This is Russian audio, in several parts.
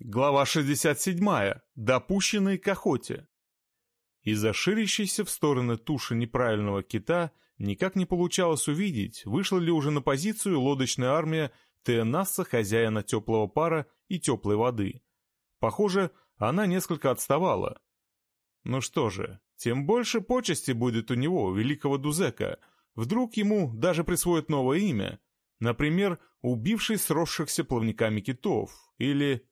Глава 67. Допущенный к охоте. Из-за ширящейся в стороны туши неправильного кита никак не получалось увидеть, вышла ли уже на позицию лодочная армия Теонасса, хозяина теплого пара и теплой воды. Похоже, она несколько отставала. Ну что же, тем больше почести будет у него, великого Дузека. Вдруг ему даже присвоят новое имя. Например, убивший сросшихся плавниками китов. Или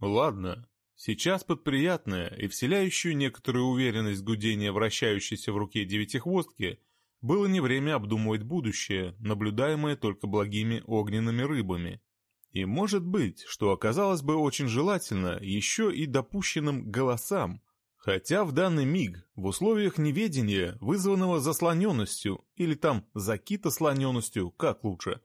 Ладно, сейчас под приятное и вселяющую некоторую уверенность гудения вращающейся в руке девятихвостки было не время обдумывать будущее, наблюдаемое только благими огненными рыбами. И может быть, что оказалось бы очень желательно еще и допущенным голосам, хотя в данный миг, в условиях неведения, вызванного заслоненностью, или там закитослоненностью, как лучше,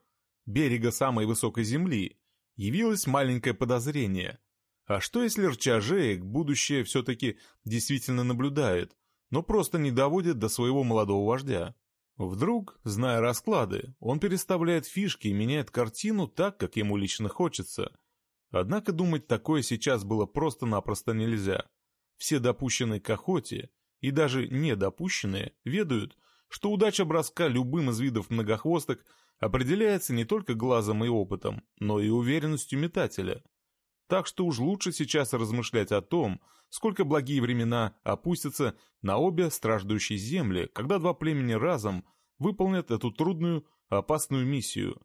берега самой высокой земли, явилось маленькое подозрение – а что если Рчажеек будущее все-таки действительно наблюдает, но просто не доводит до своего молодого вождя? Вдруг, зная расклады, он переставляет фишки и меняет картину так, как ему лично хочется. Однако думать такое сейчас было просто-напросто нельзя. Все допущенные к охоте, и даже недопущенные, ведают, что удача броска любым из видов многохвосток определяется не только глазом и опытом, но и уверенностью метателя – так что уж лучше сейчас размышлять о том, сколько благие времена опустятся на обе страждущие земли, когда два племени разом выполнят эту трудную, опасную миссию.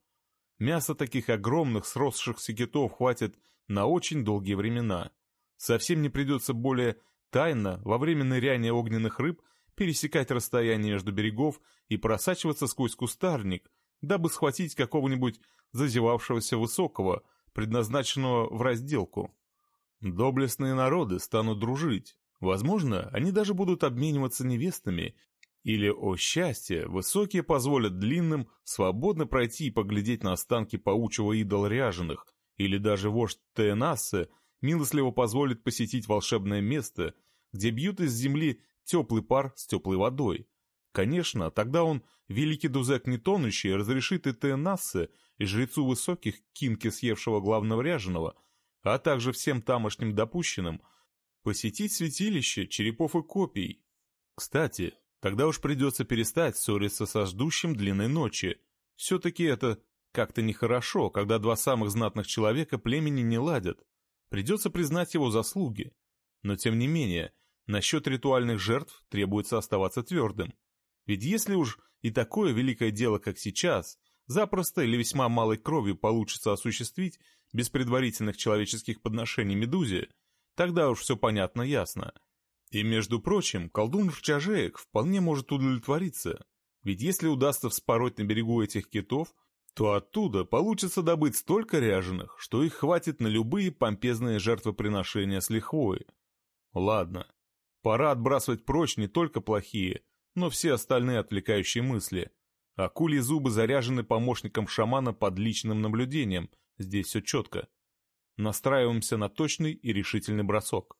Мяса таких огромных сросшихся китов хватит на очень долгие времена. Совсем не придется более тайно во время ныряния огненных рыб пересекать расстояние между берегов и просачиваться сквозь кустарник, дабы схватить какого-нибудь зазевавшегося высокого, предназначенного в разделку. Доблестные народы станут дружить. Возможно, они даже будут обмениваться невестами, или, о счастье, высокие позволят длинным свободно пройти и поглядеть на останки паучьего идола ряженых, или даже вождь Тeenассе милостливо позволит посетить волшебное место, где бьют из земли теплый пар с теплой водой. Конечно, тогда он, великий Дузек не тонущий, разрешит и Тeenассе и жрецу высоких, кинки съевшего главного ряженого, а также всем тамошним допущенным, посетить святилище черепов и копий. Кстати, тогда уж придется перестать ссориться со ждущим длинной ночи. Все-таки это как-то нехорошо, когда два самых знатных человека племени не ладят. Придется признать его заслуги. Но тем не менее, насчет ритуальных жертв требуется оставаться твердым. Ведь если уж и такое великое дело, как сейчас, запросто или весьма малой кровью получится осуществить без предварительных человеческих подношений Медузе, тогда уж все понятно ясно. И, между прочим, колдун Рчажеек вполне может удовлетвориться, ведь если удастся вспороть на берегу этих китов, то оттуда получится добыть столько ряженых, что их хватит на любые помпезные жертвоприношения с лихвой. Ладно, пора отбрасывать прочь не только плохие, но все остальные отвлекающие мысли – Акульи зубы заряжены помощником шамана под личным наблюдением, здесь все четко. Настраиваемся на точный и решительный бросок.